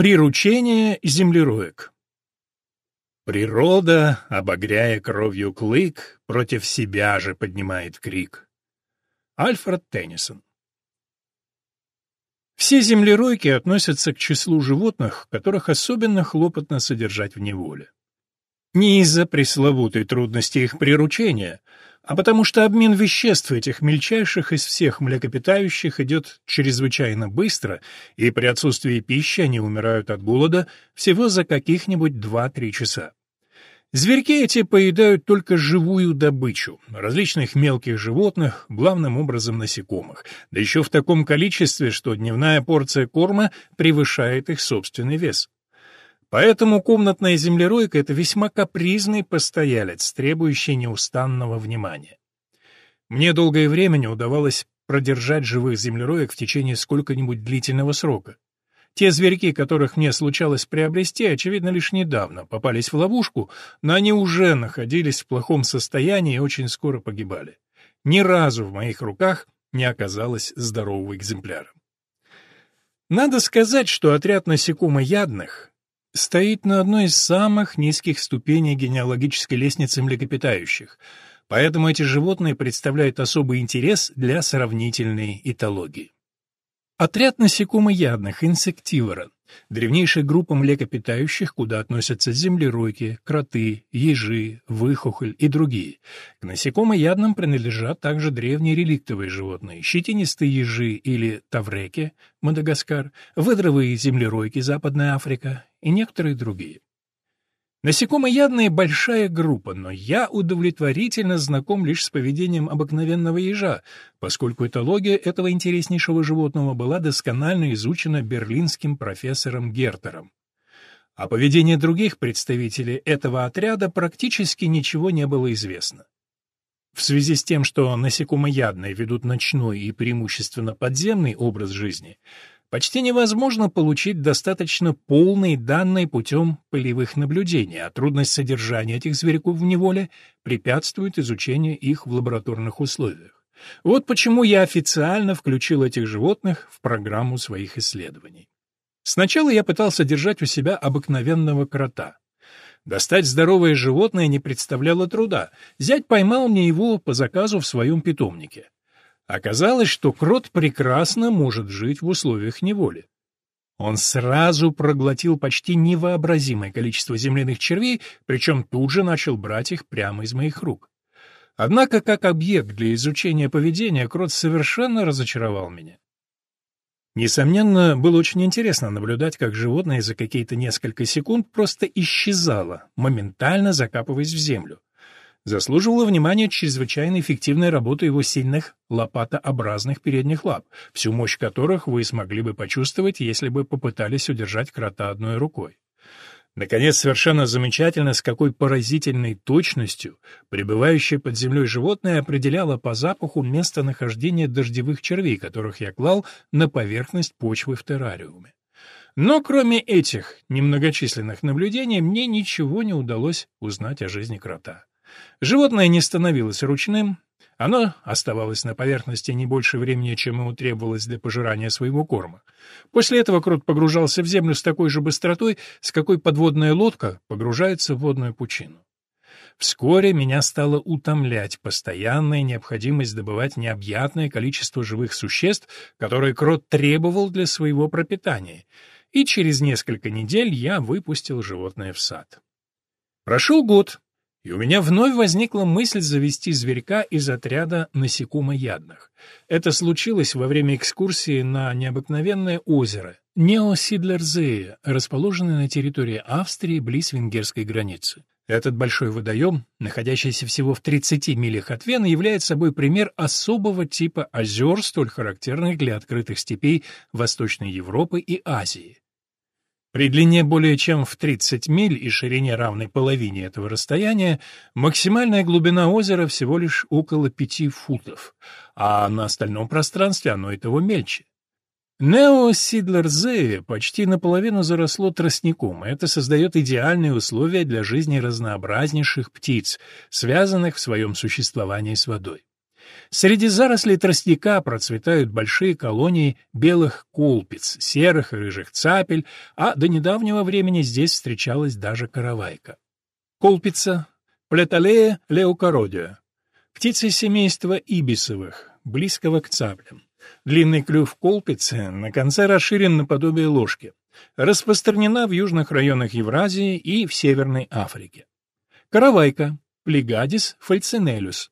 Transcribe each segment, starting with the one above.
Приручение землероек Природа, обогряя кровью клык, против себя же поднимает крик. Альфред Теннисон Все землеройки относятся к числу животных, которых особенно хлопотно содержать в неволе. Не из-за пресловутой трудности их приручения, а потому что обмен веществ этих мельчайших из всех млекопитающих идет чрезвычайно быстро, и при отсутствии пищи они умирают от голода всего за каких-нибудь 2-3 часа. Зверьки эти поедают только живую добычу, различных мелких животных, главным образом насекомых, да еще в таком количестве, что дневная порция корма превышает их собственный вес. Поэтому комнатная землеройка — это весьма капризный постоялец, требующий неустанного внимания. Мне долгое время не удавалось продержать живых землероек в течение сколько-нибудь длительного срока. Те зверьки, которых мне случалось приобрести, очевидно, лишь недавно попались в ловушку, но они уже находились в плохом состоянии и очень скоро погибали. Ни разу в моих руках не оказалось здорового экземпляра. Надо сказать, что отряд насекомоядных стоит на одной из самых низких ступеней генеалогической лестницы млекопитающих, поэтому эти животные представляют особый интерес для сравнительной этологии. Отряд насекомоядных, инсективора, древнейшая группа млекопитающих, куда относятся землеройки, кроты, ежи, выхухоль и другие. К насекомоядным принадлежат также древние реликтовые животные, щетинистые ежи или тавреки, Мадагаскар, выдровые землеройки, Западная Африка и некоторые другие. Насекомоядные — большая группа, но я удовлетворительно знаком лишь с поведением обыкновенного ежа, поскольку этология этого интереснейшего животного была досконально изучена берлинским профессором Гертером. О поведении других представителей этого отряда практически ничего не было известно. В связи с тем, что насекомоядные ведут ночной и преимущественно подземный образ жизни, Почти невозможно получить достаточно полные данные путем полевых наблюдений, а трудность содержания этих зверьков в неволе препятствует изучению их в лабораторных условиях. Вот почему я официально включил этих животных в программу своих исследований. Сначала я пытался держать у себя обыкновенного крота. Достать здоровое животное не представляло труда. Зять поймал мне его по заказу в своем питомнике. Оказалось, что крот прекрасно может жить в условиях неволи. Он сразу проглотил почти невообразимое количество земляных червей, причем тут же начал брать их прямо из моих рук. Однако, как объект для изучения поведения, крот совершенно разочаровал меня. Несомненно, было очень интересно наблюдать, как животное за какие-то несколько секунд просто исчезало, моментально закапываясь в землю заслуживала внимания чрезвычайно эффективная работа его сильных лопатообразных передних лап, всю мощь которых вы смогли бы почувствовать, если бы попытались удержать крота одной рукой. Наконец, совершенно замечательно, с какой поразительной точностью пребывающее под землей животное определяло по запаху местонахождение дождевых червей, которых я клал на поверхность почвы в террариуме. Но кроме этих немногочисленных наблюдений мне ничего не удалось узнать о жизни крота. Животное не становилось ручным, оно оставалось на поверхности не больше времени, чем ему требовалось для пожирания своего корма. После этого крот погружался в землю с такой же быстротой, с какой подводная лодка погружается в водную пучину. Вскоре меня стала утомлять постоянная необходимость добывать необъятное количество живых существ, которые крот требовал для своего пропитания, и через несколько недель я выпустил животное в сад. Прошел год, и у меня вновь возникла мысль завести зверька из отряда насекомоядных. Это случилось во время экскурсии на необыкновенное озеро Неосидлерзее, расположенное на территории Австрии близ венгерской границы. Этот большой водоем, находящийся всего в 30 милях от Вены, является собой пример особого типа озер, столь характерных для открытых степей Восточной Европы и Азии. При длине более чем в 30 миль и ширине равной половине этого расстояния максимальная глубина озера всего лишь около 5 футов, а на остальном пространстве оно и того мельче. Нео Сидлерзее почти наполовину заросло тростником, и это создает идеальные условия для жизни разнообразнейших птиц, связанных в своем существовании с водой. Среди зарослей тростника процветают большие колонии белых колпиц, серых и рыжих цапель, а до недавнего времени здесь встречалась даже каравайка. Колпица — Плеталея леукородия, птица семейства ибисовых, близкого к цаплям. Длинный клюв колпицы на конце расширен наподобие ложки. Распространена в южных районах Евразии и в Северной Африке. Каравайка, Плегадис фальцинелюс,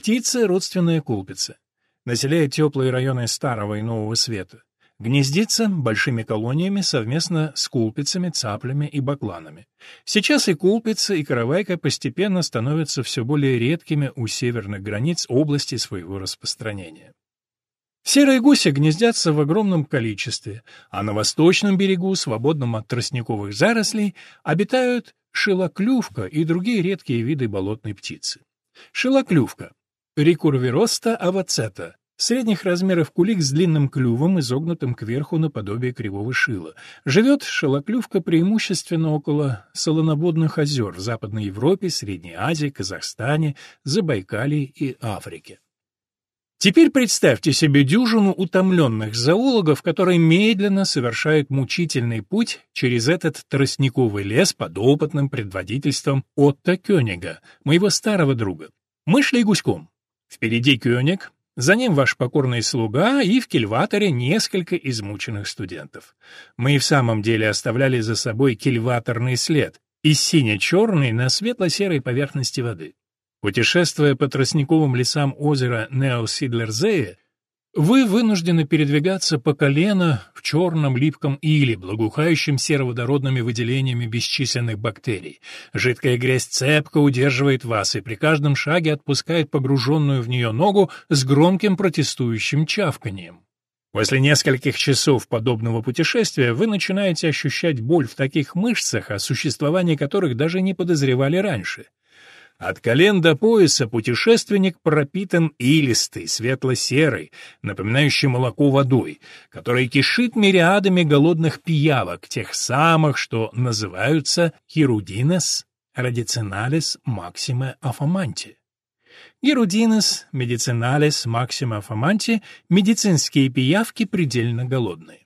Птица — родственная кулпица. Населяет теплые районы Старого и Нового Света. Гнездится большими колониями совместно с кулпицами, цаплями и бакланами. Сейчас и кулпица, и каравайка постепенно становятся все более редкими у северных границ области своего распространения. Серые гуси гнездятся в огромном количестве, а на восточном берегу, свободном от тростниковых зарослей, обитают шилоклювка и другие редкие виды болотной птицы. Шилоклювка Рикурвироста авацета. Средних размеров кулик с длинным клювом, изогнутым кверху наподобие кривого шила. Живет шелоклювка преимущественно около солоноводных озер в Западной Европе, Средней Азии, Казахстане, Забайкалье и Африке. Теперь представьте себе дюжину утомленных зоологов, которые медленно совершают мучительный путь через этот тростниковый лес под опытным предводительством Отто Кёнига, моего старого друга. Мы шли гуськом. Впереди Кёник, за ним ваш покорный слуга и в кильваторе несколько измученных студентов. Мы и в самом деле оставляли за собой кильваторный след, из сине-черный на светло-серой поверхности воды. Путешествуя по тростниковым лесам озера Неосидлерзее, вы вынуждены передвигаться по колено в черном липком иле, благоухающем сероводородными выделениями бесчисленных бактерий. Жидкая грязь цепко удерживает вас и при каждом шаге отпускает погруженную в нее ногу с громким протестующим чавканием. После нескольких часов подобного путешествия вы начинаете ощущать боль в таких мышцах, о существовании которых даже не подозревали раньше. От колен до пояса путешественник пропитан илистой, светло-серой, напоминающей молоко водой, которая кишит мириадами голодных пиявок, тех самых, что называются хирудинес радициналис максима афаманти. Герудинес медициналис максима афаманти – медицинские пиявки предельно голодные.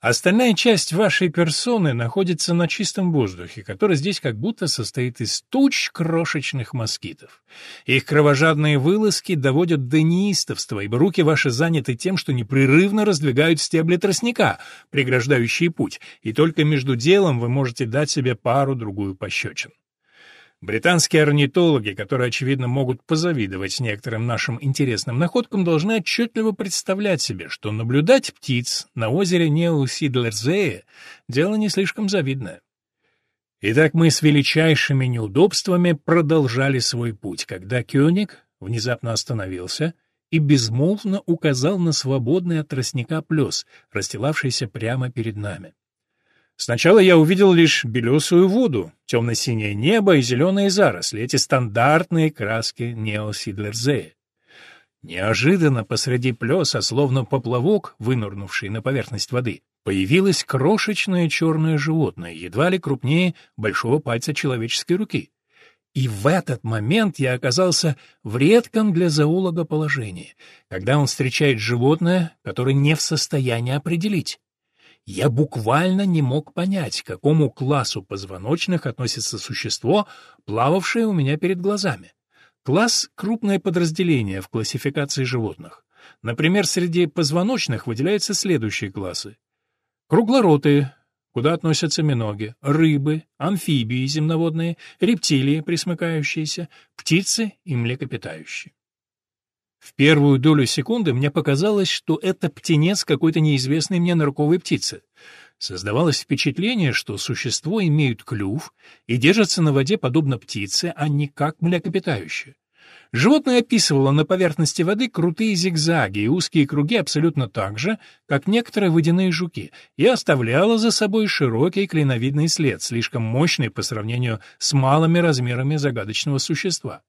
Остальная часть вашей персоны находится на чистом воздухе, который здесь как будто состоит из туч крошечных москитов. Их кровожадные вылазки доводят до неистовства, ибо руки ваши заняты тем, что непрерывно раздвигают стебли тростника, преграждающие путь, и только между делом вы можете дать себе пару-другую пощечин. Британские орнитологи, которые, очевидно, могут позавидовать некоторым нашим интересным находкам, должны отчетливо представлять себе, что наблюдать птиц на озере Неусидлерзее — дело не слишком завидное. Итак, мы с величайшими неудобствами продолжали свой путь, когда Кёник внезапно остановился и безмолвно указал на свободный от тростника плес, расстилавшийся прямо перед нами. Сначала я увидел лишь белесую воду, темно-синее небо и зеленые заросли, эти стандартные краски неосидлерзея. Неожиданно посреди плеса, словно поплавок, вынырнувший на поверхность воды, появилось крошечное черное животное, едва ли крупнее большого пальца человеческой руки. И в этот момент я оказался в редком для зоолога положении, когда он встречает животное, которое не в состоянии определить. Я буквально не мог понять, к какому классу позвоночных относится существо, плававшее у меня перед глазами. Класс — крупное подразделение в классификации животных. Например, среди позвоночных выделяются следующие классы. Круглоротые, куда относятся миноги, рыбы, амфибии земноводные, рептилии присмыкающиеся, птицы и млекопитающие. В первую долю секунды мне показалось, что это птенец какой-то неизвестной мне нырковой птицы. Создавалось впечатление, что существо имеет клюв и держится на воде подобно птице, а не как млекопитающее. Животное описывало на поверхности воды крутые зигзаги и узкие круги абсолютно так же, как некоторые водяные жуки, и оставляло за собой широкий клиновидный след, слишком мощный по сравнению с малыми размерами загадочного существа.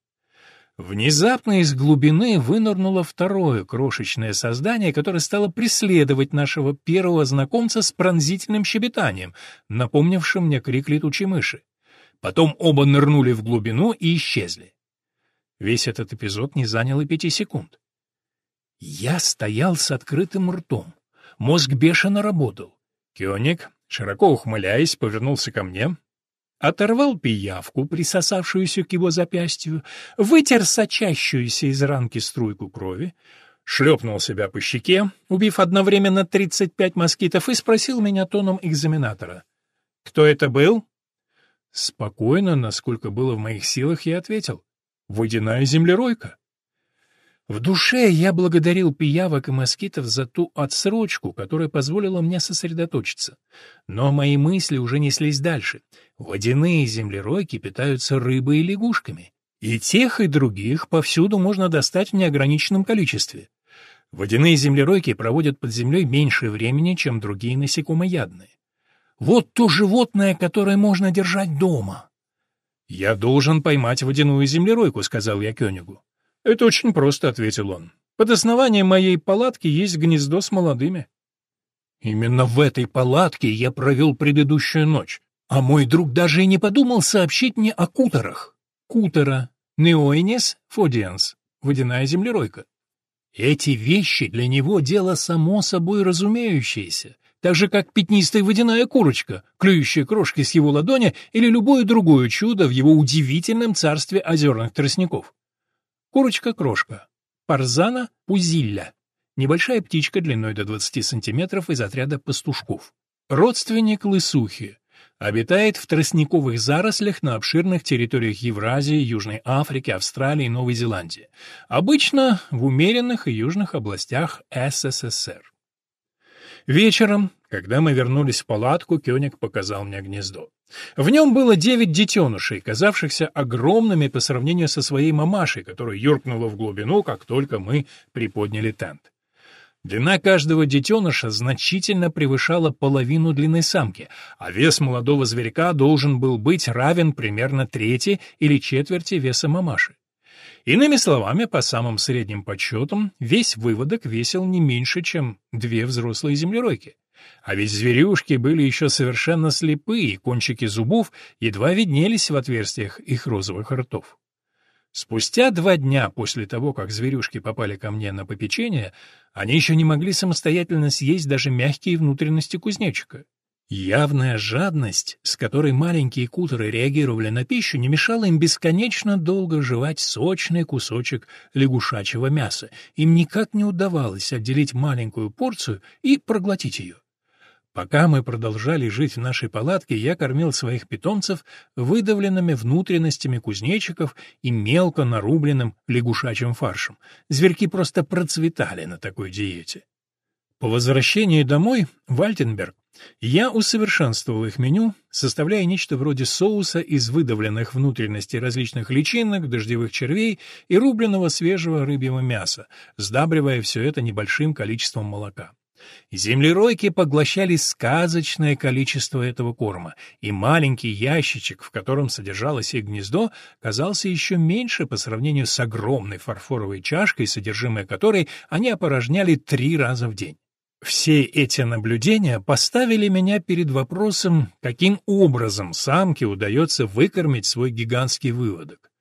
Внезапно из глубины вынырнуло второе крошечное создание, которое стало преследовать нашего первого знакомца с пронзительным щебетанием, напомнившим мне крик летучей мыши. Потом оба нырнули в глубину и исчезли. Весь этот эпизод не занял и пяти секунд. Я стоял с открытым ртом. Мозг бешено работал. Кёник, широко ухмыляясь, повернулся ко мне, оторвал пиявку, присосавшуюся к его запястью, вытер сочащуюся из ранки струйку крови, шлепнул себя по щеке, убив одновременно 35 москитов, и спросил меня тоном экзаменатора. «Кто это был?» Спокойно, насколько было в моих силах, я ответил. «Водяная землеройка». В душе я благодарил пиявок и москитов за ту отсрочку, которая позволила мне сосредоточиться. Но мои мысли уже неслись дальше. Водяные землеройки питаются рыбой и лягушками. И тех, и других повсюду можно достать в неограниченном количестве. Водяные землеройки проводят под землей меньше времени, чем другие насекомоядные. Вот то животное, которое можно держать дома. «Я должен поймать водяную землеройку», — сказал я Кёнигу. «Это очень просто», — ответил он. «Под основанием моей палатки есть гнездо с молодыми». Именно в этой палатке я провел предыдущую ночь, а мой друг даже и не подумал сообщить мне о куторах. Кутера, неоинес, фодианс, водяная землеройка. Эти вещи для него дело само собой разумеющееся, так же как пятнистая водяная курочка, клюющая крошки с его ладони или любое другое чудо в его удивительном царстве озерных тростников. Курочка-крошка. Парзана пузилля. Небольшая птичка длиной до 20 сантиметров из отряда пастушков. Родственник лысухи. Обитает в тростниковых зарослях на обширных территориях Евразии, Южной Африки, Австралии и Новой Зеландии. Обычно в умеренных и южных областях СССР. Вечером, когда мы вернулись в палатку, Кёник показал мне гнездо. В нем было девять детенышей, казавшихся огромными по сравнению со своей мамашей, которая юркнула в глубину, как только мы приподняли тент. Длина каждого детеныша значительно превышала половину длины самки, а вес молодого зверька должен был быть равен примерно трети или четверти веса мамаши. Иными словами, по самым средним подсчетам, весь выводок весил не меньше, чем две взрослые землеройки. А ведь зверюшки были еще совершенно слепые, кончики зубов едва виднелись в отверстиях их розовых ртов. Спустя два дня после того, как зверюшки попали ко мне на попечение, они еще не могли самостоятельно съесть даже мягкие внутренности кузнечика. Явная жадность, с которой маленькие кутеры реагировали на пищу, не мешала им бесконечно долго жевать сочный кусочек лягушачьего мяса. Им никак не удавалось отделить маленькую порцию и проглотить ее. Пока мы продолжали жить в нашей палатке, я кормил своих питомцев выдавленными внутренностями кузнечиков и мелко нарубленным лягушачьим фаршем. Зверьки просто процветали на такой диете. По возвращении домой в Альтенберг я усовершенствовал их меню, составляя нечто вроде соуса из выдавленных внутренностей различных личинок, дождевых червей и рубленного свежего рыбьего мяса, сдабривая все это небольшим количеством молока. Землеройки поглощали сказочное количество этого корма, и маленький ящичек, в котором содержалось их гнездо, казался еще меньше по сравнению с огромной фарфоровой чашкой, содержимое которой они опорожняли три раза в день. Все эти наблюдения поставили меня перед вопросом, каким образом самке удается выкормить свой гигантский выводок.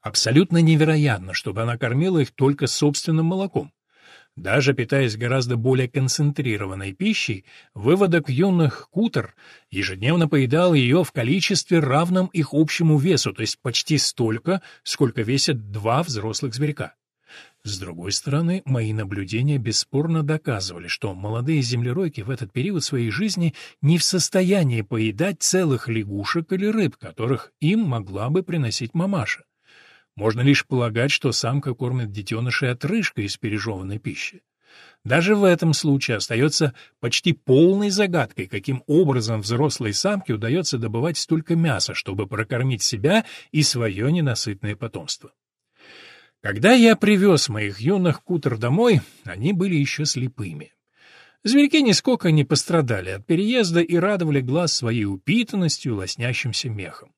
Абсолютно невероятно, чтобы она кормила их только собственным молоком. Даже питаясь гораздо более концентрированной пищей, выводок юных кутер ежедневно поедал ее в количестве равном их общему весу, то есть почти столько, сколько весят два взрослых зверька. С другой стороны, мои наблюдения бесспорно доказывали, что молодые землеройки в этот период своей жизни не в состоянии поедать целых лягушек или рыб, которых им могла бы приносить мамаша. Можно лишь полагать, что самка кормит детенышей отрыжкой из пережеванной пищи. Даже в этом случае остается почти полной загадкой, каким образом взрослой самке удается добывать столько мяса, чтобы прокормить себя и свое ненасытное потомство. Когда я привез моих юных кутер домой, они были еще слепыми. Зверьки нисколько не пострадали от переезда и радовали глаз своей упитанностью, лоснящимся мехом.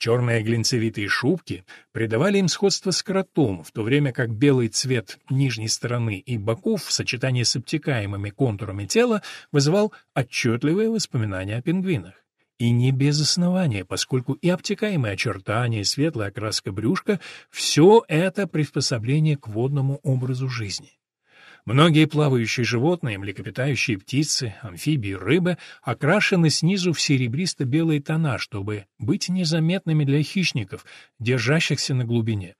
Черные глинцевитые шубки придавали им сходство с кротом, в то время как белый цвет нижней стороны и боков в сочетании с обтекаемыми контурами тела вызывал отчетливые воспоминания о пингвинах. И не без основания, поскольку и обтекаемые очертания, и светлая окраска брюшка — все это приспособление к водному образу жизни. Многие плавающие животные, млекопитающие птицы, амфибии, рыбы окрашены снизу в серебристо-белые тона, чтобы быть незаметными для хищников, держащихся на глубине.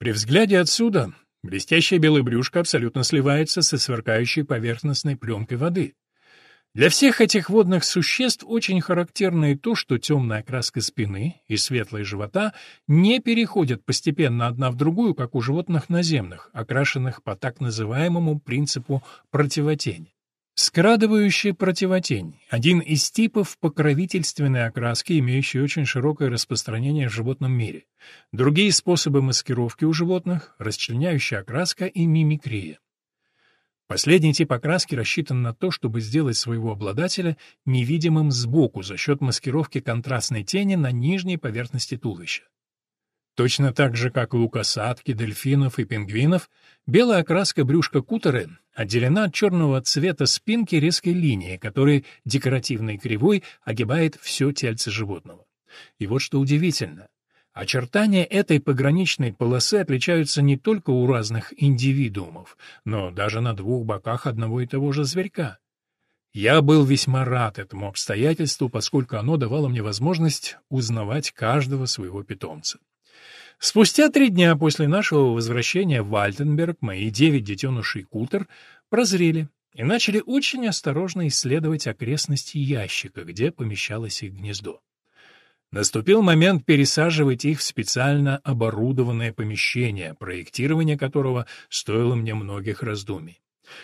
При взгляде отсюда блестящее белое брюшко абсолютно сливается со сверкающей поверхностной пленкой воды. Для всех этих водных существ очень характерно и то, что темная окраска спины и светлая живота не переходят постепенно одна в другую, как у животных наземных, окрашенных по так называемому принципу противотени. Скрадывающая противотень – один из типов покровительственной окраски, имеющий очень широкое распространение в животном мире. Другие способы маскировки у животных – расчленяющая окраска и мимикрия. Последний тип окраски рассчитан на то, чтобы сделать своего обладателя невидимым сбоку за счет маскировки контрастной тени на нижней поверхности туловища. Точно так же, как и у касатки, дельфинов и пингвинов, белая окраска брюшка кутеры отделена от черного цвета спинки резкой линией, которая декоративной кривой огибает все тельце животного. И вот что удивительно. Очертания этой пограничной полосы отличаются не только у разных индивидуумов, но даже на двух боках одного и того же зверька. Я был весьма рад этому обстоятельству, поскольку оно давало мне возможность узнавать каждого своего питомца. Спустя три дня после нашего возвращения в Вальтенберг мои девять детенышей Кутер прозрели и начали очень осторожно исследовать окрестности ящика, где помещалось их гнездо. Наступил момент пересаживать их в специально оборудованное помещение, проектирование которого стоило мне многих раздумий.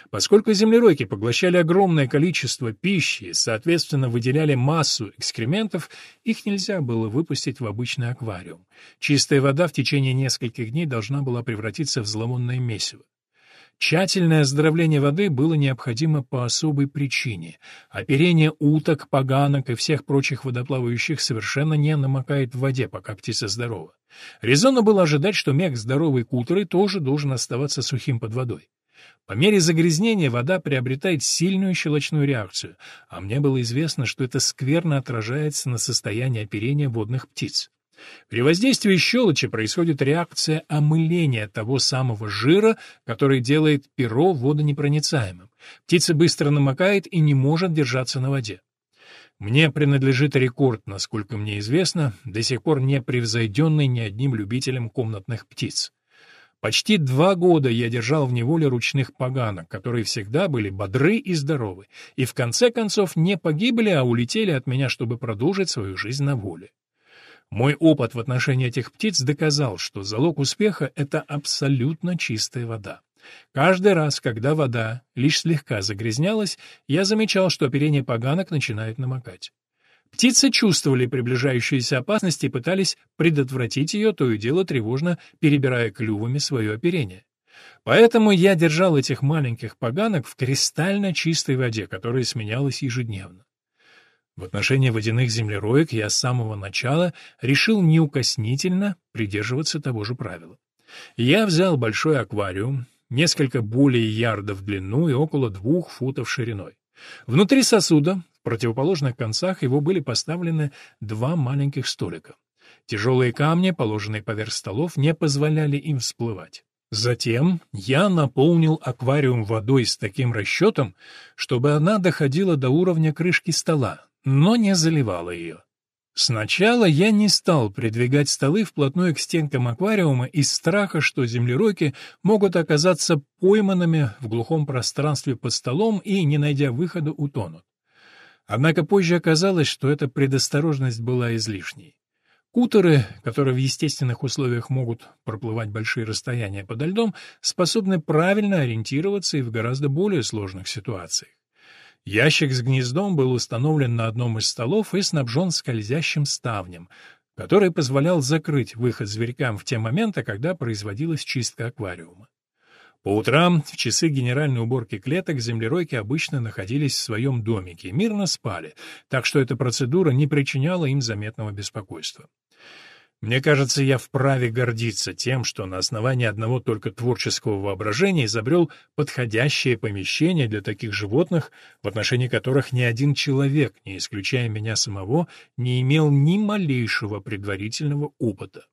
Поскольку землеройки поглощали огромное количество пищи и, соответственно, выделяли массу экскрементов, их нельзя было выпустить в обычный аквариум. Чистая вода в течение нескольких дней должна была превратиться в зловонное месиво. Тщательное оздоровление воды было необходимо по особой причине. Оперение уток, поганок и всех прочих водоплавающих совершенно не намокает в воде, пока птица здорова. Резонно было ожидать, что мех здоровой кутеры тоже должен оставаться сухим под водой. По мере загрязнения вода приобретает сильную щелочную реакцию, а мне было известно, что это скверно отражается на состоянии оперения водных птиц. При воздействии щелочи происходит реакция омыления того самого жира, который делает перо водонепроницаемым. Птица быстро намокает и не может держаться на воде. Мне принадлежит рекорд, насколько мне известно, до сих пор не превзойденный ни одним любителем комнатных птиц. Почти два года я держал в неволе ручных поганок, которые всегда были бодры и здоровы, и в конце концов не погибли, а улетели от меня, чтобы продолжить свою жизнь на воле. Мой опыт в отношении этих птиц доказал, что залог успеха — это абсолютно чистая вода. Каждый раз, когда вода лишь слегка загрязнялась, я замечал, что оперение поганок начинает намокать. Птицы чувствовали приближающуюся опасность и пытались предотвратить ее, то и дело тревожно перебирая клювами свое оперение. Поэтому я держал этих маленьких поганок в кристально чистой воде, которая сменялась ежедневно. В отношении водяных землероек я с самого начала решил неукоснительно придерживаться того же правила. Я взял большой аквариум, несколько более ярдов в длину и около двух футов шириной. Внутри сосуда, в противоположных концах его были поставлены два маленьких столика. Тяжелые камни, положенные поверх столов, не позволяли им всплывать. Затем я наполнил аквариум водой с таким расчетом, чтобы она доходила до уровня крышки стола, но не заливала ее. Сначала я не стал придвигать столы вплотную к стенкам аквариума из страха, что землеройки могут оказаться пойманными в глухом пространстве под столом и, не найдя выхода, утонут. Однако позже оказалось, что эта предосторожность была излишней. Кутеры, которые в естественных условиях могут проплывать большие расстояния подо льдом, способны правильно ориентироваться и в гораздо более сложных ситуациях. Ящик с гнездом был установлен на одном из столов и снабжен скользящим ставнем, который позволял закрыть выход зверькам в те моменты, когда производилась чистка аквариума. По утрам, в часы генеральной уборки клеток, землеройки обычно находились в своем домике и мирно спали, так что эта процедура не причиняла им заметного беспокойства. Мне кажется, я вправе гордиться тем, что на основании одного только творческого воображения изобрел подходящее помещение для таких животных, в отношении которых ни один человек, не исключая меня самого, не имел ни малейшего предварительного опыта.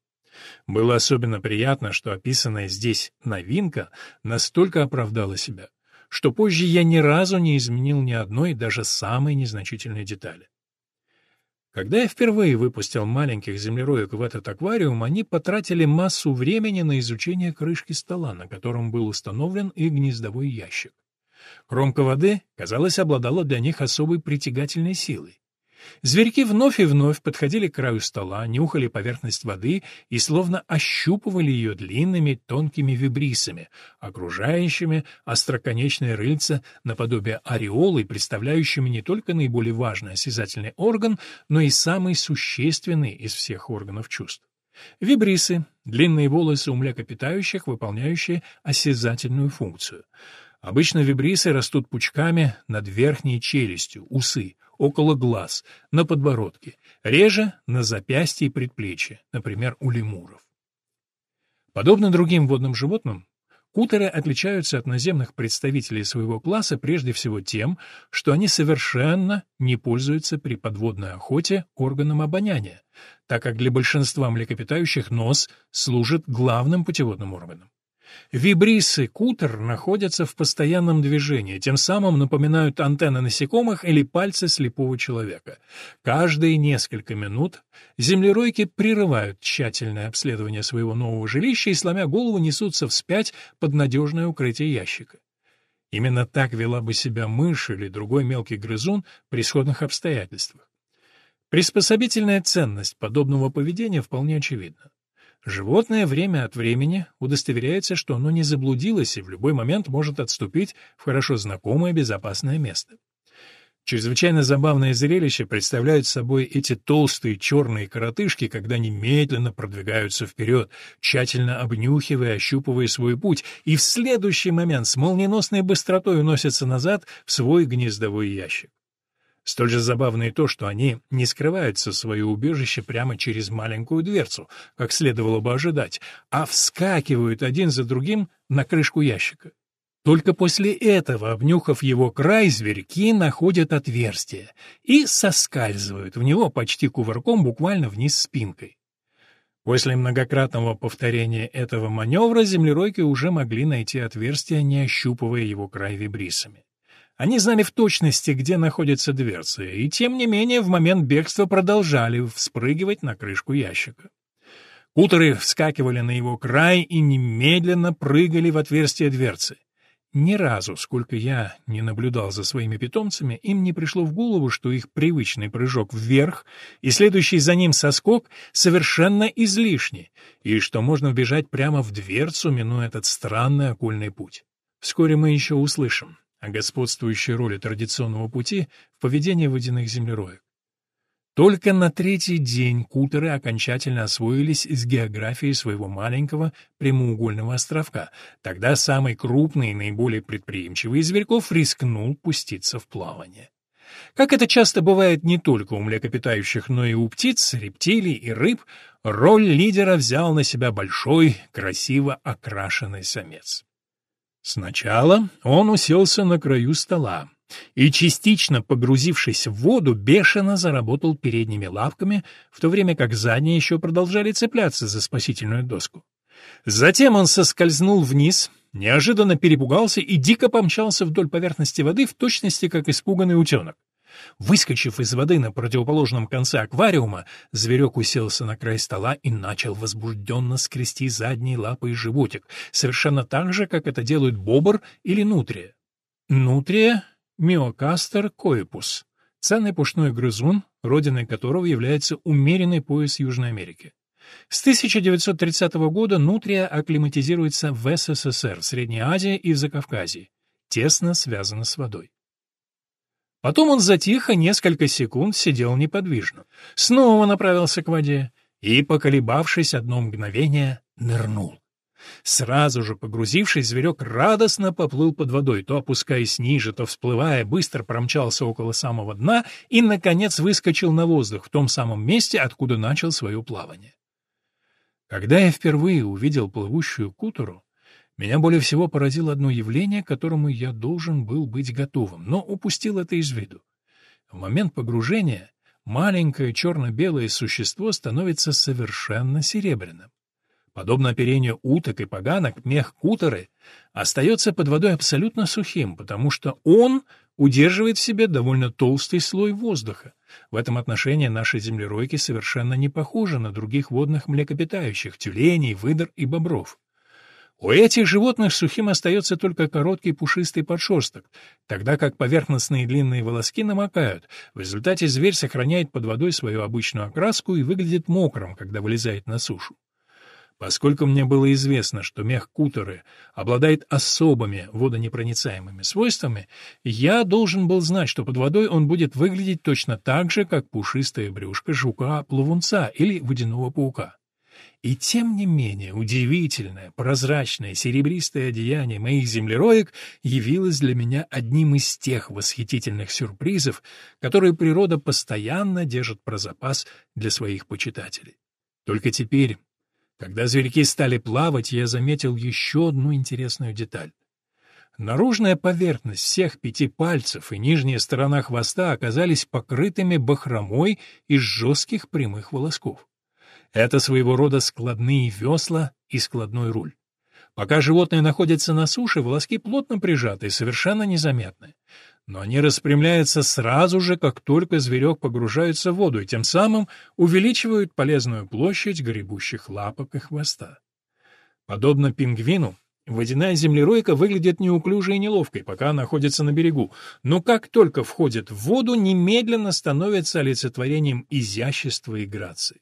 Было особенно приятно, что описанная здесь новинка настолько оправдала себя, что позже я ни разу не изменил ни одной, даже самой незначительной детали. Когда я впервые выпустил маленьких землероек в этот аквариум, они потратили массу времени на изучение крышки стола, на котором был установлен и гнездовой ящик. Кромка воды, казалось, обладала для них особой притягательной силой. Зверьки вновь и вновь подходили к краю стола, нюхали поверхность воды и словно ощупывали ее длинными тонкими вибрисами, окружающими остроконечные рыльца наподобие ореолы, представляющими не только наиболее важный осязательный орган, но и самый существенный из всех органов чувств. Вибрисы — длинные волосы у млекопитающих, выполняющие осязательную функцию. Обычно вибрисы растут пучками над верхней челюстью, усы — около глаз, на подбородке, реже на запястье и предплечье, например, у лемуров. Подобно другим водным животным, кутеры отличаются от наземных представителей своего класса прежде всего тем, что они совершенно не пользуются при подводной охоте органом обоняния, так как для большинства млекопитающих нос служит главным путеводным органом. Вибрисы кутер находятся в постоянном движении, тем самым напоминают антенны насекомых или пальцы слепого человека. Каждые несколько минут землеройки прерывают тщательное обследование своего нового жилища и, сломя голову, несутся вспять под надежное укрытие ящика. Именно так вела бы себя мышь или другой мелкий грызун при сходных обстоятельствах. Приспособительная ценность подобного поведения вполне очевидна. Животное время от времени удостоверяется, что оно не заблудилось и в любой момент может отступить в хорошо знакомое безопасное место. Чрезвычайно забавное зрелище представляют собой эти толстые черные коротышки, когда они медленно продвигаются вперед, тщательно обнюхивая, ощупывая свой путь, и в следующий момент с молниеносной быстротой уносятся назад в свой гнездовой ящик. Столь же забавно и то, что они не скрываются в свое убежище прямо через маленькую дверцу, как следовало бы ожидать, а вскакивают один за другим на крышку ящика. Только после этого, обнюхав его край, зверьки находят отверстие и соскальзывают в него почти кувырком буквально вниз спинкой. После многократного повторения этого маневра землеройки уже могли найти отверстие, не ощупывая его край вибрисами. Они знали в точности, где находится дверца, и тем не менее в момент бегства продолжали вспрыгивать на крышку ящика. Кутеры вскакивали на его край и немедленно прыгали в отверстие дверцы. Ни разу, сколько я не наблюдал за своими питомцами, им не пришло в голову, что их привычный прыжок вверх и следующий за ним соскок совершенно излишни, и что можно вбежать прямо в дверцу, минуя этот странный окольный путь. Вскоре мы еще услышим о господствующей роли традиционного пути в поведении водяных землероек. Только на третий день кутеры окончательно освоились с географией своего маленького прямоугольного островка. Тогда самый крупный и наиболее предприимчивый из зверьков рискнул пуститься в плавание. Как это часто бывает не только у млекопитающих, но и у птиц, рептилий и рыб, роль лидера взял на себя большой, красиво окрашенный самец. Сначала он уселся на краю стола и, частично погрузившись в воду, бешено заработал передними лапками, в то время как задние еще продолжали цепляться за спасительную доску. Затем он соскользнул вниз, неожиданно перепугался и дико помчался вдоль поверхности воды в точности, как испуганный утенок. Выскочив из воды на противоположном конце аквариума, зверек уселся на край стола и начал возбужденно скрести задние лапы и животик, совершенно так же, как это делают бобр или нутрия. Нутрия — миокастер коипус, ценный пушной грызун, родиной которого является умеренный пояс Южной Америки. С 1930 года нутрия акклиматизируется в СССР, Средней Азии и в Закавказье, тесно связана с водой. Потом он затихо несколько секунд сидел неподвижно, снова направился к воде и, поколебавшись одно мгновение, нырнул. Сразу же погрузившись, зверек радостно поплыл под водой, то опускаясь ниже, то всплывая, быстро промчался около самого дна и, наконец, выскочил на воздух в том самом месте, откуда начал свое плавание. Когда я впервые увидел плывущую кутеру, меня более всего поразило одно явление, к которому я должен был быть готовым, но упустил это из виду. В момент погружения маленькое черно-белое существо становится совершенно серебряным. Подобно оперению уток и поганок, мех кутеры остается под водой абсолютно сухим, потому что он удерживает в себе довольно толстый слой воздуха. В этом отношении наши землеройки совершенно не похожи на других водных млекопитающих, тюленей, выдр и бобров. У этих животных сухим остается только короткий пушистый подшерсток, тогда как поверхностные длинные волоски намокают. В результате зверь сохраняет под водой свою обычную окраску и выглядит мокрым, когда вылезает на сушу. Поскольку мне было известно, что мех кутеры обладает особыми водонепроницаемыми свойствами, я должен был знать, что под водой он будет выглядеть точно так же, как пушистое брюшко жука-плавунца или водяного паука. И тем не менее удивительное, прозрачное, серебристое одеяние моих землероек явилось для меня одним из тех восхитительных сюрпризов, которые природа постоянно держит про запас для своих почитателей. Только теперь, когда зверьки стали плавать, я заметил еще одну интересную деталь. Наружная поверхность всех пяти пальцев и нижняя сторона хвоста оказались покрытыми бахромой из жестких прямых волосков. Это своего рода складные весла и складной руль. Пока животное находится на суше, волоски плотно прижаты и совершенно незаметны но они распрямляются сразу же, как только зверек погружается в воду, и тем самым увеличивают полезную площадь гребущих лапок и хвоста. Подобно пингвину, водяная землеройка выглядит неуклюжей и неловкой, пока находится на берегу, но как только входит в воду, немедленно становится олицетворением изящества и грации.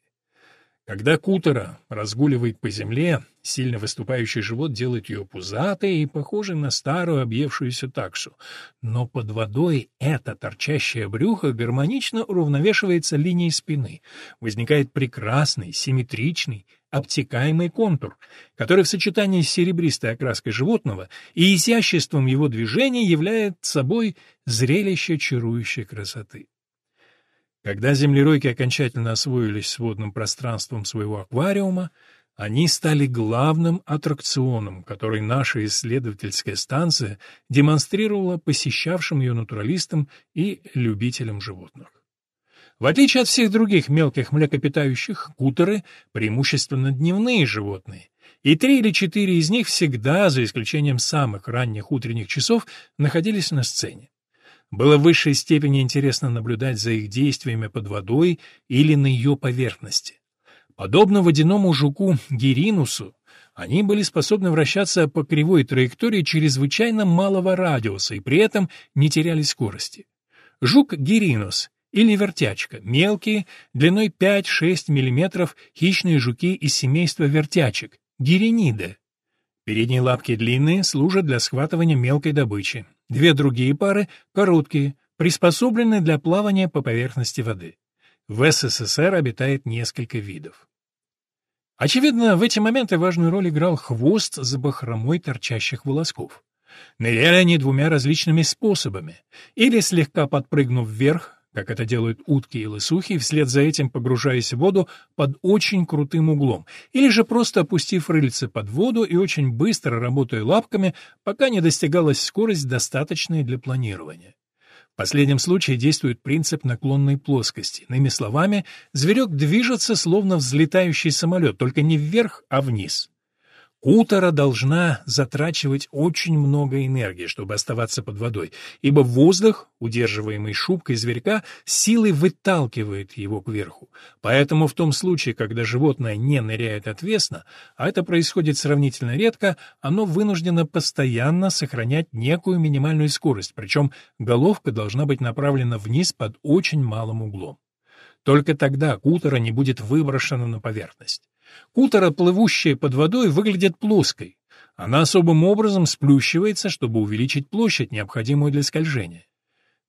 Когда кутера разгуливает по земле, сильно выступающий живот делает ее пузатой и похожей на старую объевшуюся таксу. Но под водой это торчащее брюхо гармонично уравновешивается линией спины. Возникает прекрасный, симметричный, обтекаемый контур, который в сочетании с серебристой окраской животного и изяществом его движения является собой зрелище чарующей красоты. Когда землеройки окончательно освоились с водным пространством своего аквариума, они стали главным аттракционом, который наша исследовательская станция демонстрировала посещавшим ее натуралистам и любителям животных. В отличие от всех других мелких млекопитающих, кутеры — преимущественно дневные животные, и три или четыре из них всегда, за исключением самых ранних утренних часов, находились на сцене. Было в высшей степени интересно наблюдать за их действиями под водой или на ее поверхности. Подобно водяному жуку Геринусу, они были способны вращаться по кривой траектории чрезвычайно малого радиуса и при этом не теряли скорости. Жук Геринус или вертячка, мелкие, длиной 5-6 мм хищные жуки из семейства вертячек, герениды. Передние лапки длинные, служат для схватывания мелкой добычи. Две другие пары — короткие, приспособленные для плавания по поверхности воды. В СССР обитает несколько видов. Очевидно, в эти моменты важную роль играл хвост с бахромой торчащих волосков. Ныряли они двумя различными способами. Или слегка подпрыгнув вверх, как это делают утки и лысухи, вслед за этим погружаясь в воду под очень крутым углом, или же просто опустив рыльце под воду и очень быстро работая лапками, пока не достигалась скорость, достаточная для планирования. В последнем случае действует принцип наклонной плоскости. Иными словами, зверек движется словно взлетающий самолет, только не вверх, а вниз. Утора должна затрачивать очень много энергии, чтобы оставаться под водой, ибо воздух, удерживаемый шубкой зверька, силой выталкивает его кверху. Поэтому в том случае, когда животное не ныряет отвесно, а это происходит сравнительно редко, оно вынуждено постоянно сохранять некую минимальную скорость, причем головка должна быть направлена вниз под очень малым углом. Только тогда кутера не будет выброшена на поверхность. Кутера, плывущая под водой, выглядит плоской. Она особым образом сплющивается, чтобы увеличить площадь, необходимую для скольжения.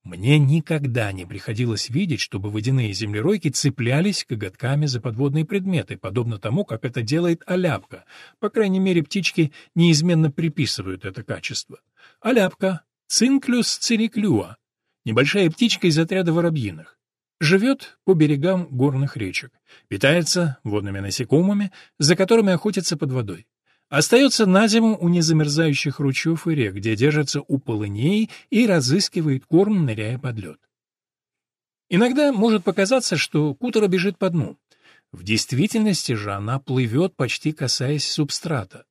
Мне никогда не приходилось видеть, чтобы водяные землеройки цеплялись коготками за подводные предметы, подобно тому, как это делает аляпка. По крайней мере, птички неизменно приписывают это качество. Аляпка — цинклюс цериклюа, небольшая птичка из отряда воробьиных. Живет по берегам горных речек, питается водными насекомыми, за которыми охотится под водой. Остается на зиму у незамерзающих ручьев и рек, где держится у полыней и разыскивает корм, ныряя под лед. Иногда может показаться, что кутера бежит по дну. В действительности же она плывет, почти касаясь субстрата.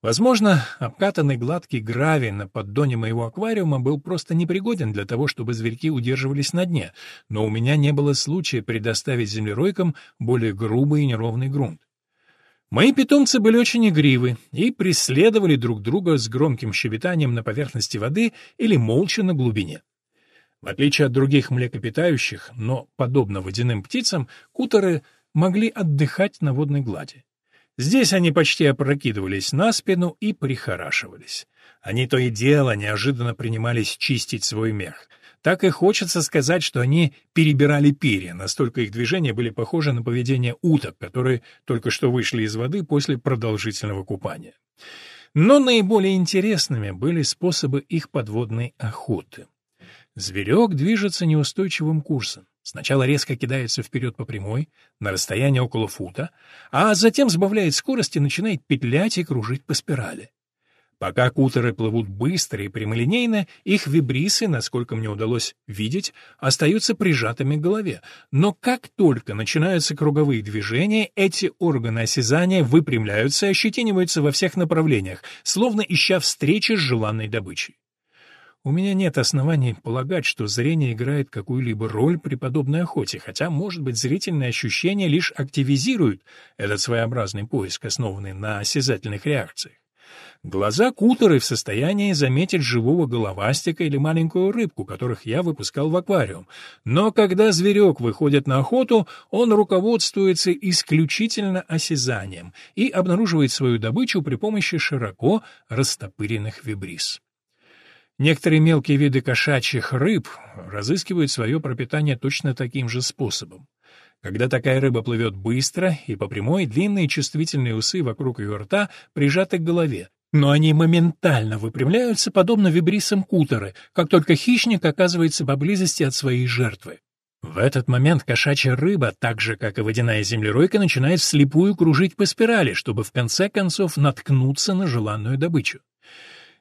Возможно, обкатанный гладкий гравий на поддоне моего аквариума был просто непригоден для того, чтобы зверьки удерживались на дне, но у меня не было случая предоставить землеройкам более грубый и неровный грунт. Мои питомцы были очень игривы и преследовали друг друга с громким щебетанием на поверхности воды или молча на глубине. В отличие от других млекопитающих, но подобно водяным птицам, куторы могли отдыхать на водной глади. Здесь они почти опрокидывались на спину и прихорашивались. Они то и дело неожиданно принимались чистить свой мех. Так и хочется сказать, что они перебирали перья, настолько их движения были похожи на поведение уток, которые только что вышли из воды после продолжительного купания. Но наиболее интересными были способы их подводной охоты. Зверек движется неустойчивым курсом. Сначала резко кидается вперед по прямой, на расстояние около фута, а затем сбавляет скорость и начинает петлять и кружить по спирали. Пока кутеры плывут быстро и прямолинейно, их вибрисы, насколько мне удалось видеть, остаются прижатыми к голове. Но как только начинаются круговые движения, эти органы осязания выпрямляются и ощетиниваются во всех направлениях, словно ища встречи с желанной добычей. У меня нет оснований полагать, что зрение играет какую-либо роль при подобной охоте, хотя, может быть, зрительные ощущения лишь активизируют этот своеобразный поиск, основанный на осязательных реакциях. Глаза кутеры в состоянии заметить живого головастика или маленькую рыбку, которых я выпускал в аквариум. Но когда зверек выходит на охоту, он руководствуется исключительно осязанием и обнаруживает свою добычу при помощи широко растопыренных вибрис. Некоторые мелкие виды кошачьих рыб разыскивают свое пропитание точно таким же способом. Когда такая рыба плывет быстро и по прямой, длинные чувствительные усы вокруг ее рта прижаты к голове, но они моментально выпрямляются, подобно вибрисам кутеры, как только хищник оказывается поблизости от своей жертвы. В этот момент кошачья рыба, так же как и водяная землеройка, начинает вслепую кружить по спирали, чтобы в конце концов наткнуться на желанную добычу.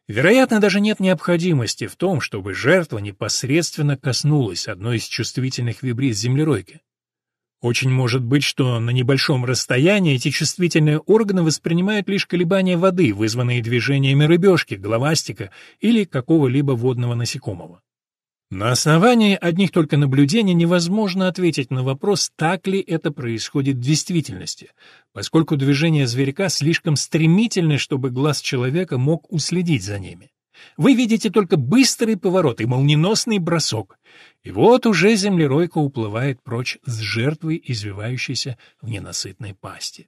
Вероятно, даже нет необходимости в том, чтобы жертва непосредственно коснулась одной из чувствительных вибриз землеройки. Очень может быть, что на небольшом расстоянии эти чувствительные органы воспринимают лишь колебания воды, вызванные движениями рыбешки, головастика или какого-либо водного насекомого. На основании одних только наблюдений невозможно ответить на вопрос, так ли это происходит в действительности, поскольку движения зверька слишком стремительны, чтобы глаз человека мог уследить за ними. Вы видите только быстрый поворот и молниеносный бросок. И вот уже землеройка уплывает прочь с жертвой, извивающейся в ненасытной пасти.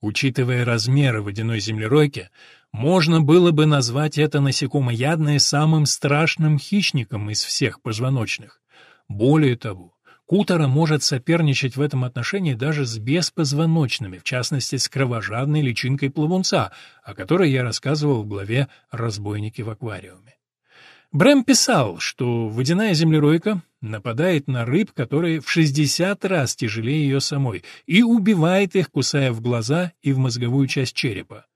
Учитывая размеры водяной землеройки, можно было бы назвать это насекомоядное самым страшным хищником из всех позвоночных. Более того, кутера может соперничать в этом отношении даже с беспозвоночными, в частности, с кровожадной личинкой плавунца, о которой я рассказывал в главе «Разбойники в аквариуме». Брэм писал, что водяная землеройка нападает на рыб, которые в 60 раз тяжелее ее самой, и убивает их, кусая в глаза и в мозговую часть черепа.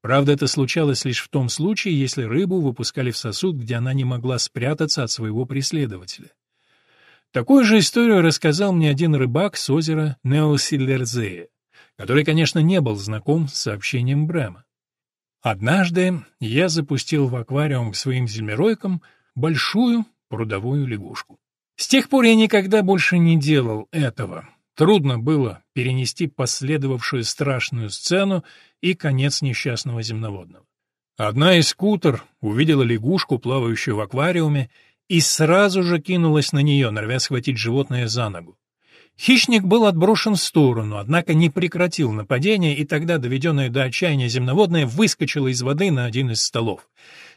Правда, это случалось лишь в том случае, если рыбу выпускали в сосуд, где она не могла спрятаться от своего преследователя. Такую же историю рассказал мне один рыбак с озера Неосиллерзее, который, конечно, не был знаком с сообщением Брэма. Однажды я запустил в аквариум к своим зельмеройкам большую прудовую лягушку. С тех пор я никогда больше не делал этого, Трудно было перенести последовавшую страшную сцену и конец несчастного земноводного. Одна из кутер увидела лягушку, плавающую в аквариуме, и сразу же кинулась на нее, норовя схватить животное за ногу. Хищник был отброшен в сторону, однако не прекратил нападение, и тогда, доведенное до отчаяния земноводное, выскочило из воды на один из столов.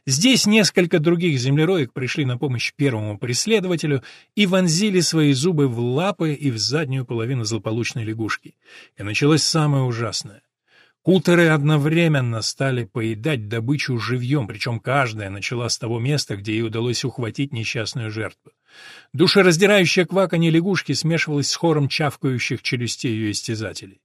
Здесь несколько других землероек пришли на помощь первому преследователю и вонзили свои зубы в лапы и в заднюю половину злополучной лягушки. И началось самое ужасное. Кутеры одновременно стали поедать добычу живьем, причем каждая начала с того места, где ей удалось ухватить несчастную жертву. Душераздирающее кваканье лягушки смешивалось с хором чавкающих челюстей ее истязателей.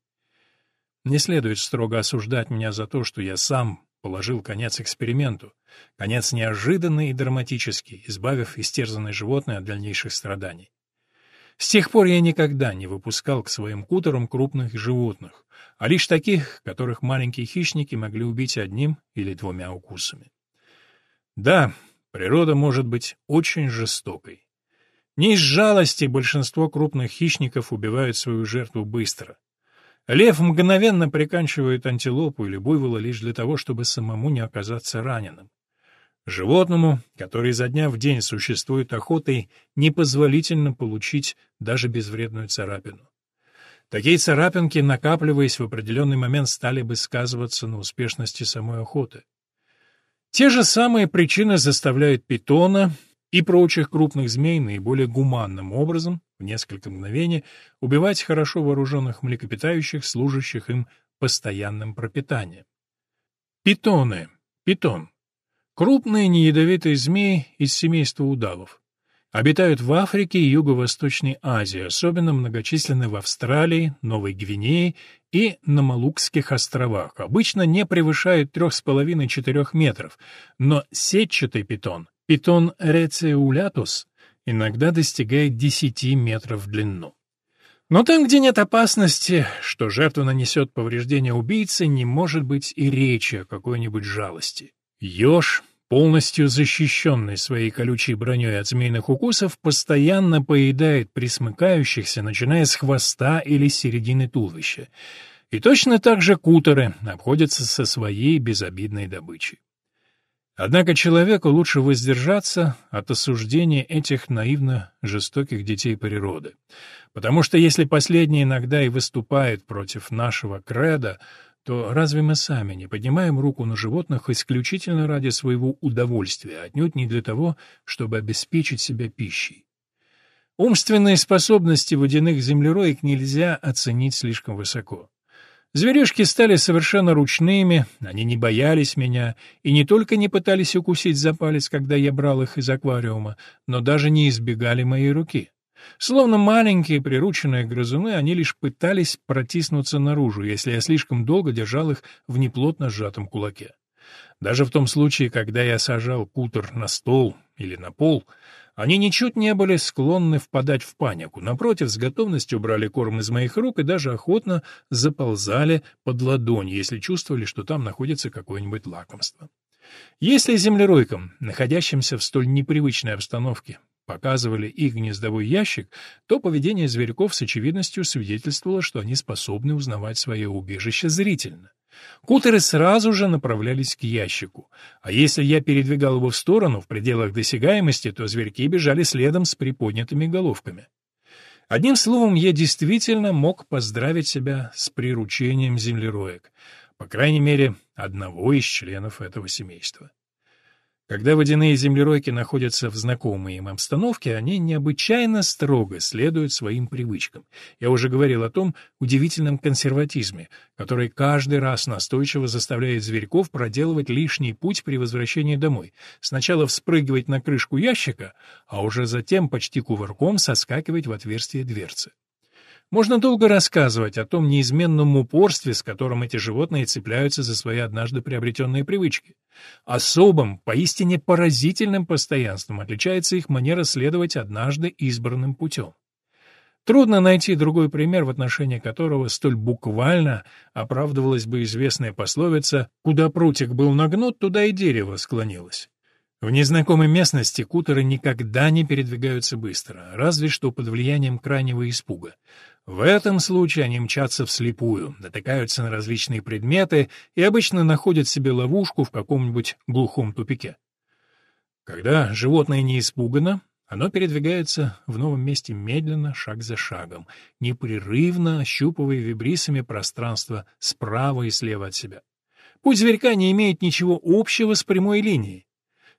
Не следует строго осуждать меня за то, что я сам положил конец эксперименту, конец неожиданный и драматический, избавив истерзанное животное от дальнейших страданий. С тех пор я никогда не выпускал к своим кутерам крупных животных, а лишь таких, которых маленькие хищники могли убить одним или двумя укусами. Да, природа может быть очень жестокой. Не из жалости большинство крупных хищников убивают свою жертву быстро. Лев мгновенно приканчивает антилопу или буйвола лишь для того, чтобы самому не оказаться раненым. Животному, который изо дня в день существует охотой, непозволительно получить даже безвредную царапину. Такие царапинки, накапливаясь в определенный момент, стали бы сказываться на успешности самой охоты. Те же самые причины заставляют питона и прочих крупных змей наиболее гуманным образом, несколько мгновений, убивать хорошо вооруженных млекопитающих, служащих им постоянным пропитанием. Питоны. Питон. Крупные неядовитые змеи из семейства удавов. Обитают в Африке и Юго-Восточной Азии, особенно многочисленны в Австралии, Новой Гвинее и на Малукских островах. Обычно не превышают 3,5-4 метров, но сетчатый питон, питон рецеулятус, иногда достигает 10 метров в длину. Но там, где нет опасности, что жертва нанесет повреждение убийце, не может быть и речи о какой-нибудь жалости. Ёж, полностью защищенный своей колючей броней от змеиных укусов, постоянно поедает присмыкающихся, начиная с хвоста или середины туловища. И точно так же кутеры обходятся со своей безобидной добычей. Однако человеку лучше воздержаться от осуждения этих наивно жестоких детей природы, потому что если последние иногда и выступают против нашего креда, то разве мы сами не поднимаем руку на животных исключительно ради своего удовольствия, отнюдь не для того, чтобы обеспечить себя пищей? Умственные способности водяных землероек нельзя оценить слишком высоко. Зверюшки стали совершенно ручными, они не боялись меня и не только не пытались укусить за палец, когда я брал их из аквариума, но даже не избегали моей руки. Словно маленькие прирученные грызуны, они лишь пытались протиснуться наружу, если я слишком долго держал их в неплотно сжатом кулаке. Даже в том случае, когда я сажал кутер на стол или на пол, они ничуть не были склонны впадать в панику. Напротив, с готовностью брали корм из моих рук и даже охотно заползали под ладонь, если чувствовали, что там находится какое-нибудь лакомство. Если землеройкам, находящимся в столь непривычной обстановке, показывали их гнездовой ящик, то поведение зверьков с очевидностью свидетельствовало, что они способны узнавать свое убежище зрительно. Кутеры сразу же направлялись к ящику, а если я передвигал его в сторону, в пределах досягаемости, то зверьки бежали следом с приподнятыми головками. Одним словом, я действительно мог поздравить себя с приручением землероек, по крайней мере, одного из членов этого семейства. Когда водяные землеройки находятся в знакомой им обстановке, они необычайно строго следуют своим привычкам. Я уже говорил о том удивительном консерватизме, который каждый раз настойчиво заставляет зверьков проделывать лишний путь при возвращении домой. Сначала вспрыгивать на крышку ящика, а уже затем почти кувырком соскакивать в отверстие дверцы. Можно долго рассказывать о том неизменном упорстве, с которым эти животные цепляются за свои однажды приобретенные привычки. Особым, поистине поразительным постоянством отличается их манера следовать однажды избранным путем. Трудно найти другой пример, в отношении которого столь буквально оправдывалась бы известная пословица «Куда прутик был нагнут, туда и дерево склонилось». В незнакомой местности кутеры никогда не передвигаются быстро, разве что под влиянием крайнего испуга. В этом случае они мчатся вслепую, натыкаются на различные предметы и обычно находят себе ловушку в каком-нибудь глухом тупике. Когда животное не испугано, оно передвигается в новом месте медленно, шаг за шагом, непрерывно ощупывая вибрисами пространство справа и слева от себя. Путь зверька не имеет ничего общего с прямой линией.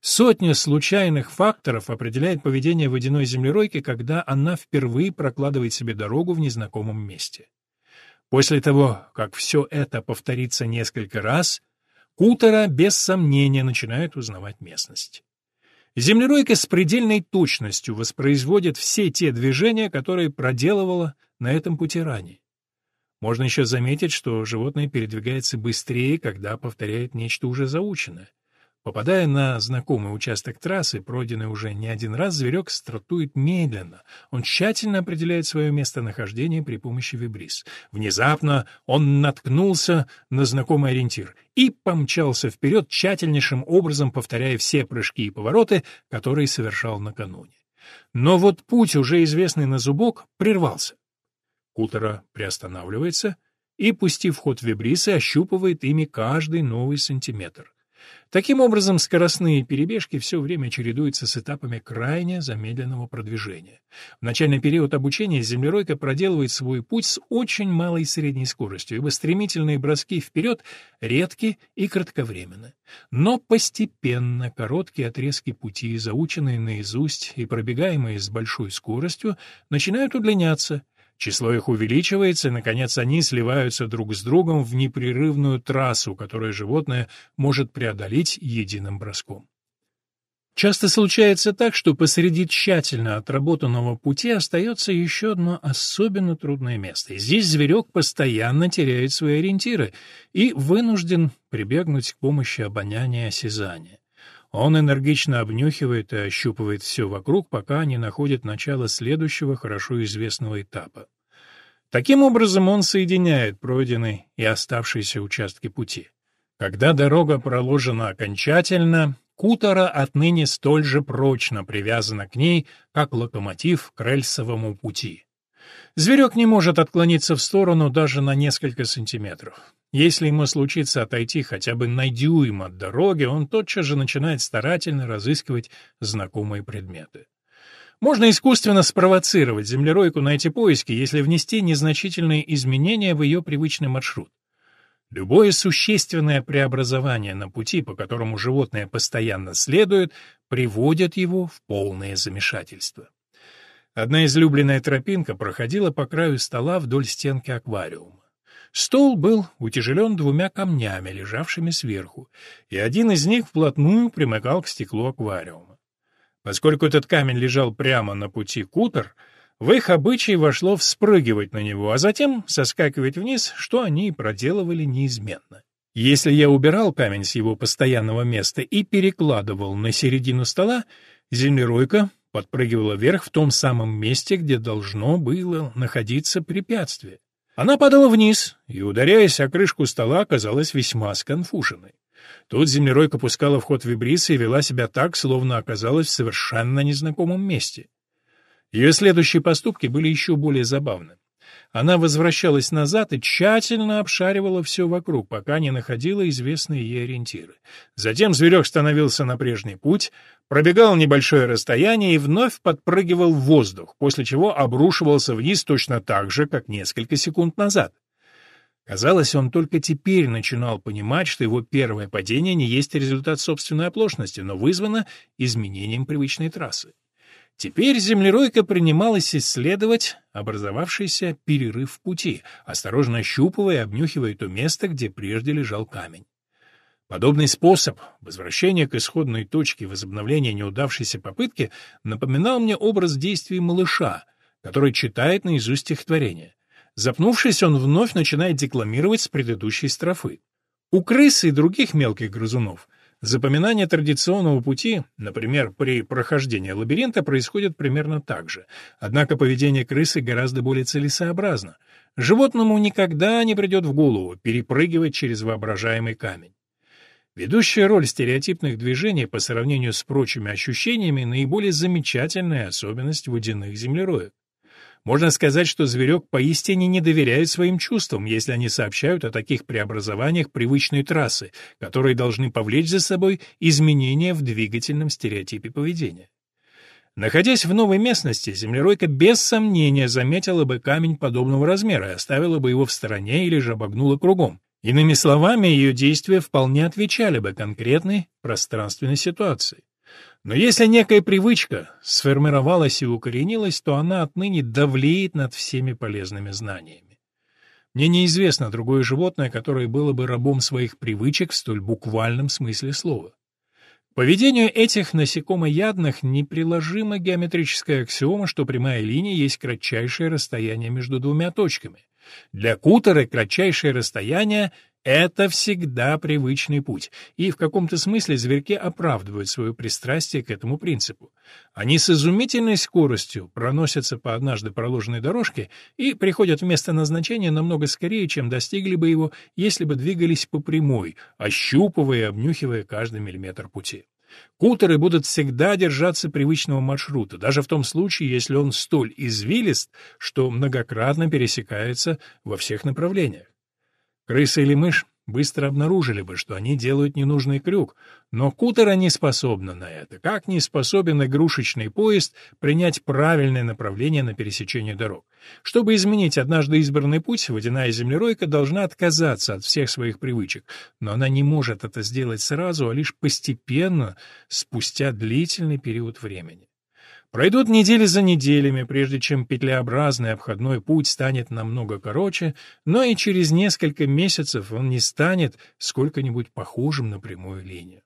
Сотня случайных факторов определяет поведение водяной землеройки, когда она впервые прокладывает себе дорогу в незнакомом месте. После того, как все это повторится несколько раз, Кутера без сомнения начинает узнавать местность. Землеройка с предельной точностью воспроизводит все те движения, которые проделывала на этом пути ранее. Можно еще заметить, что животное передвигается быстрее, когда повторяет нечто уже заученное. Попадая на знакомый участок трассы, пройденный уже не один раз, зверек стартует медленно. Он тщательно определяет свое местонахождение при помощи вибрис. Внезапно он наткнулся на знакомый ориентир и помчался вперед, тщательнейшим образом повторяя все прыжки и повороты, которые совершал накануне. Но вот путь, уже известный на зубок, прервался. Кутера приостанавливается и, пустив ход вибрисы, ощупывает ими каждый новый сантиметр. Таким образом, скоростные перебежки все время чередуются с этапами крайне замедленного продвижения. В начальный период обучения землеройка проделывает свой путь с очень малой средней скоростью, ибо стремительные броски вперед редки и кратковременны. Но постепенно короткие отрезки пути, заученные наизусть и пробегаемые с большой скоростью, начинают удлиняться — Число их увеличивается, и, наконец, они сливаются друг с другом в непрерывную трассу, которую животное может преодолеть единым броском. Часто случается так, что посреди тщательно отработанного пути остается еще одно особенно трудное место. Здесь зверек постоянно теряет свои ориентиры и вынужден прибегнуть к помощи обоняния и осязания. Он энергично обнюхивает и ощупывает все вокруг, пока не находит начало следующего хорошо известного этапа. Таким образом он соединяет пройденные и оставшиеся участки пути. Когда дорога проложена окончательно, Кутора отныне столь же прочно привязана к ней, как локомотив к рельсовому пути. Зверек не может отклониться в сторону даже на несколько сантиметров. Если ему случится отойти хотя бы на дюйм от дороги, он тотчас же начинает старательно разыскивать знакомые предметы. Можно искусственно спровоцировать землеройку на эти поиски, если внести незначительные изменения в ее привычный маршрут. Любое существенное преобразование на пути, по которому животное постоянно следует, приводит его в полное замешательство. Одна излюбленная тропинка проходила по краю стола вдоль стенки аквариума. Стол был утяжелен двумя камнями, лежавшими сверху, и один из них вплотную примыкал к стеклу аквариума. Поскольку этот камень лежал прямо на пути кутер, в их обычай вошло вспрыгивать на него, а затем соскакивать вниз, что они и проделывали неизменно. Если я убирал камень с его постоянного места и перекладывал на середину стола, землеройка подпрыгивала вверх в том самом месте, где должно было находиться препятствие. Она падала вниз и, ударяясь о крышку стола, оказалась весьма сконфуженной. Тут землеройка пускала в ход вибрисы и вела себя так, словно оказалась в совершенно незнакомом месте. Ее следующие поступки были еще более забавны. Она возвращалась назад и тщательно обшаривала все вокруг, пока не находила известные ей ориентиры. Затем зверек становился на прежний путь, пробегал небольшое расстояние и вновь подпрыгивал в воздух, после чего обрушивался вниз точно так же, как несколько секунд назад. Казалось, он только теперь начинал понимать, что его первое падение не есть результат собственной оплошности, но вызвано изменением привычной трассы. Теперь землеройка принималась исследовать образовавшийся перерыв в пути, осторожно ощупывая и обнюхивая то место, где прежде лежал камень. Подобный способ возвращения к исходной точке возобновления неудавшейся попытки напоминал мне образ действий малыша, который читает наизусть стихотворение. Запнувшись, он вновь начинает декламировать с предыдущей строфы. У крыс и других мелких грызунов Запоминание традиционного пути, например, при прохождении лабиринта, происходит примерно так же. Однако поведение крысы гораздо более целесообразно. Животному никогда не придет в голову перепрыгивать через воображаемый камень. Ведущая роль стереотипных движений по сравнению с прочими ощущениями наиболее замечательная особенность водяных землероек. Можно сказать, что зверек поистине не доверяет своим чувствам, если они сообщают о таких преобразованиях привычной трассы, которые должны повлечь за собой изменения в двигательном стереотипе поведения. Находясь в новой местности, землеройка без сомнения заметила бы камень подобного размера и оставила бы его в стороне или же обогнула кругом. Иными словами, ее действия вполне отвечали бы конкретной пространственной ситуации. Но если некая привычка сформировалась и укоренилась, то она отныне давлеет над всеми полезными знаниями. Мне неизвестно другое животное, которое было бы рабом своих привычек в столь буквальном смысле слова. Поведению этих насекомоядных неприложима геометрическая аксиома, что прямая линия есть кратчайшее расстояние между двумя точками. Для кутера кратчайшее расстояние Это всегда привычный путь, и в каком-то смысле зверьки оправдывают свое пристрастие к этому принципу. Они с изумительной скоростью проносятся по однажды проложенной дорожке и приходят в место назначения намного скорее, чем достигли бы его, если бы двигались по прямой, ощупывая и обнюхивая каждый миллиметр пути. Кутеры будут всегда держаться привычного маршрута, даже в том случае, если он столь извилист, что многократно пересекается во всех направлениях. Крыса или мышь быстро обнаружили бы, что они делают ненужный крюк, но кутера не способна на это, как не способен игрушечный поезд принять правильное направление на пересечение дорог. Чтобы изменить однажды избранный путь, водяная землеройка должна отказаться от всех своих привычек, но она не может это сделать сразу, а лишь постепенно, спустя длительный период времени. Пройдут недели за неделями, прежде чем петлеобразный обходной путь станет намного короче, но и через несколько месяцев он не станет сколько-нибудь похожим на прямую линию.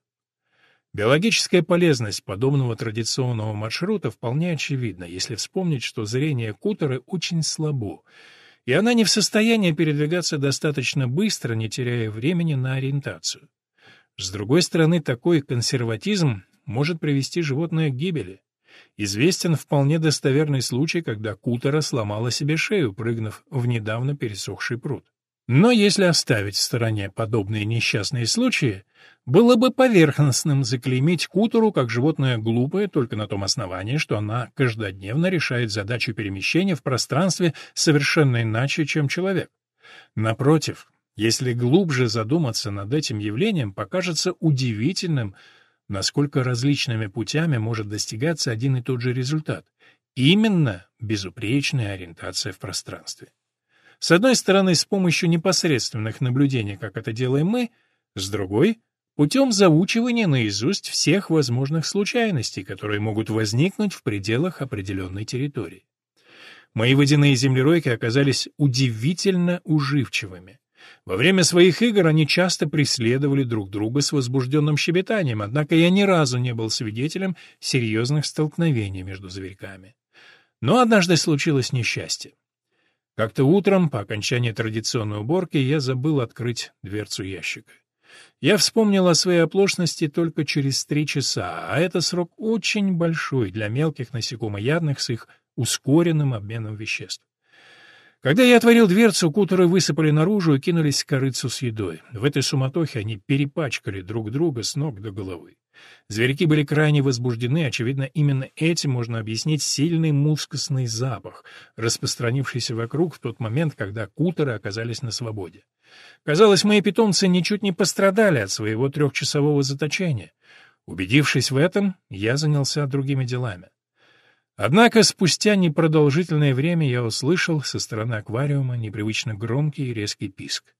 Биологическая полезность подобного традиционного маршрута вполне очевидна, если вспомнить, что зрение кутера очень слабо, и она не в состоянии передвигаться достаточно быстро, не теряя времени на ориентацию. С другой стороны, такой консерватизм может привести животное к гибели. Известен вполне достоверный случай, когда кутера сломала себе шею, прыгнув в недавно пересохший пруд. Но если оставить в стороне подобные несчастные случаи, было бы поверхностным заклеймить кутеру как животное глупое только на том основании, что она каждодневно решает задачу перемещения в пространстве совершенно иначе, чем человек. Напротив, если глубже задуматься над этим явлением, покажется удивительным, насколько различными путями может достигаться один и тот же результат. Именно безупречная ориентация в пространстве. С одной стороны, с помощью непосредственных наблюдений, как это делаем мы, с другой — путем заучивания наизусть всех возможных случайностей, которые могут возникнуть в пределах определенной территории. Мои водяные землеройки оказались удивительно уживчивыми. Во время своих игр они часто преследовали друг друга с возбужденным щебетанием, однако я ни разу не был свидетелем серьезных столкновений между зверьками. Но однажды случилось несчастье. Как-то утром, по окончании традиционной уборки, я забыл открыть дверцу ящика. Я вспомнил о своей оплошности только через три часа, а это срок очень большой для мелких насекомоядных с их ускоренным обменом веществ. Когда я отворил дверцу, кутеры высыпали наружу и кинулись к корыцу с едой. В этой суматохе они перепачкали друг друга с ног до головы. Зверьки были крайне возбуждены, очевидно, именно этим можно объяснить сильный мускусный запах, распространившийся вокруг в тот момент, когда кутеры оказались на свободе. Казалось, мои питомцы ничуть не пострадали от своего трехчасового заточения. Убедившись в этом, я занялся другими делами. Однако спустя непродолжительное время я услышал со стороны аквариума непривычно громкий и резкий писк.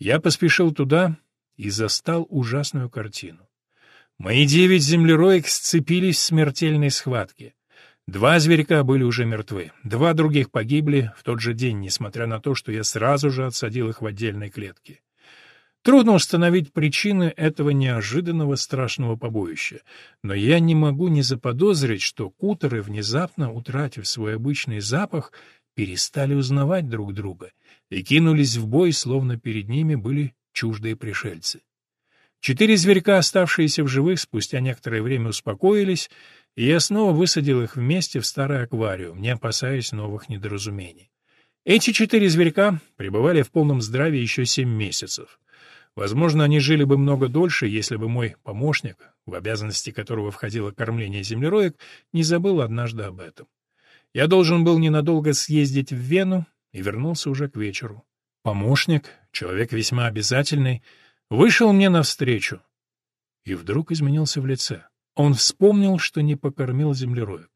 Я поспешил туда и застал ужасную картину. Мои девять землероек сцепились в смертельной схватке. Два зверька были уже мертвы, два других погибли в тот же день, несмотря на то, что я сразу же отсадил их в отдельной клетке. Трудно установить причины этого неожиданного страшного побоища, но я не могу не заподозрить, что кутеры, внезапно утратив свой обычный запах, перестали узнавать друг друга и кинулись в бой, словно перед ними были чуждые пришельцы. Четыре зверька, оставшиеся в живых, спустя некоторое время успокоились, и я снова высадил их вместе в старый аквариум, не опасаясь новых недоразумений. Эти четыре зверька пребывали в полном здравии еще семь месяцев. Возможно, они жили бы много дольше, если бы мой помощник, в обязанности которого входило кормление землероек, не забыл однажды об этом. Я должен был ненадолго съездить в Вену и вернулся уже к вечеру. Помощник, человек весьма обязательный, вышел мне навстречу и вдруг изменился в лице. Он вспомнил, что не покормил землероек.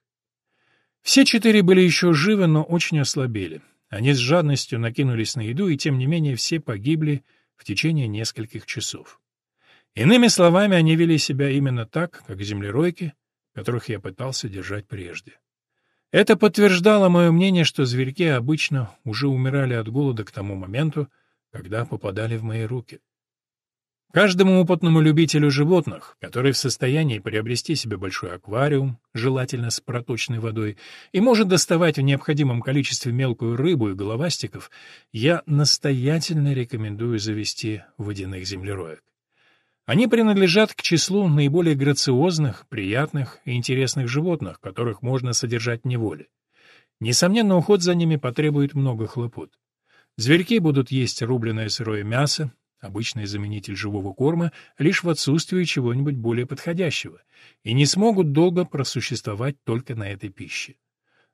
Все четыре были еще живы, но очень ослабели. Они с жадностью накинулись на еду, и тем не менее все погибли в течение нескольких часов. Иными словами, они вели себя именно так, как землеройки, которых я пытался держать прежде. Это подтверждало мое мнение, что зверьки обычно уже умирали от голода к тому моменту, когда попадали в мои руки. Каждому опытному любителю животных, который в состоянии приобрести себе большой аквариум, желательно с проточной водой, и может доставать в необходимом количестве мелкую рыбу и головастиков, я настоятельно рекомендую завести водяных землероек. Они принадлежат к числу наиболее грациозных, приятных и интересных животных, которых можно содержать в неволе. Несомненно, уход за ними потребует много хлопот. Зверьки будут есть рубленое сырое мясо, обычный заменитель живого корма, лишь в отсутствии чего-нибудь более подходящего, и не смогут долго просуществовать только на этой пище.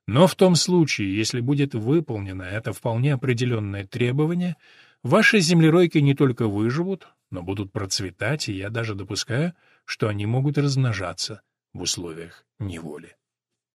Но в том случае, если будет выполнено это вполне определенное требование, ваши землеройки не только выживут, но будут процветать, и я даже допускаю, что они могут размножаться в условиях неволи.